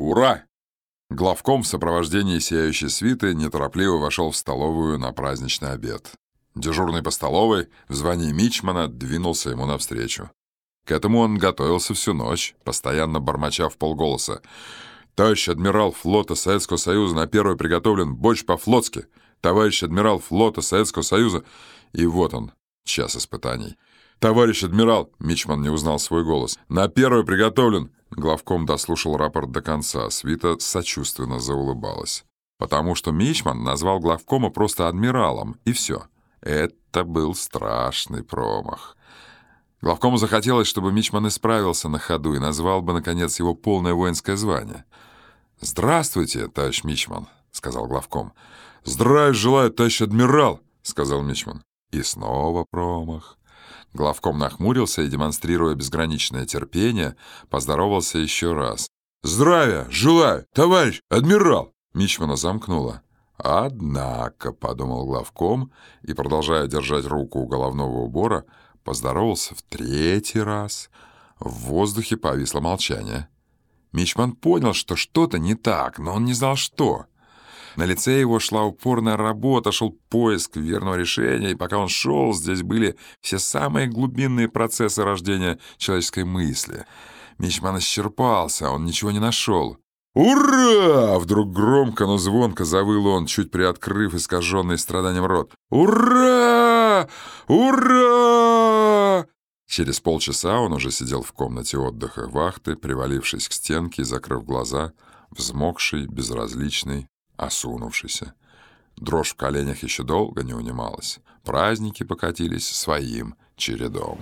«Ура!» Главком в сопровождении сияющей свиты неторопливо вошел в столовую на праздничный обед. Дежурный по столовой в звании Мичмана двинулся ему навстречу. К этому он готовился всю ночь, постоянно бормоча в полголоса. «Товарищ адмирал флота Советского Союза на первый приготовлен борщ по-флотски! Товарищ адмирал флота Советского Союза!» И вот он, час испытаний. «Товарищ адмирал!» — Мичман не узнал свой голос. «На первый приготовлен!» Главком дослушал рапорт до конца. Свита сочувственно заулыбалась. Потому что Мичман назвал главкома просто адмиралом, и все. Это был страшный промах. Главкому захотелось, чтобы Мичман исправился на ходу и назвал бы, наконец, его полное воинское звание. «Здравствуйте, товарищ Мичман», — сказал главком. «Здравия желаю, товарищ адмирал», — сказал Мичман. И снова промах. Главком нахмурился и, демонстрируя безграничное терпение, поздоровался еще раз. «Здравия! Желаю! Товарищ адмирал!» Мичмана замкнуло. «Однако», — подумал главком и, продолжая держать руку у головного убора, поздоровался в третий раз. В воздухе повисло молчание. Мичман понял, что что-то не так, но он не знал, что. На лице его шла упорная работа, шел поиск верного решения, и пока он шел, здесь были все самые глубинные процессы рождения человеческой мысли. Мичман исчерпался, он ничего не нашел. «Ура!» — вдруг громко, но звонко завыл он, чуть приоткрыв искаженный страданием рот. «Ура! Ура!» Через полчаса он уже сидел в комнате отдыха вахты, привалившись к стенке и закрыв глаза, взмокший, безразличный, осунувшийся. Дрожь в коленях еще долго не унималась. Праздники покатились своим чередом.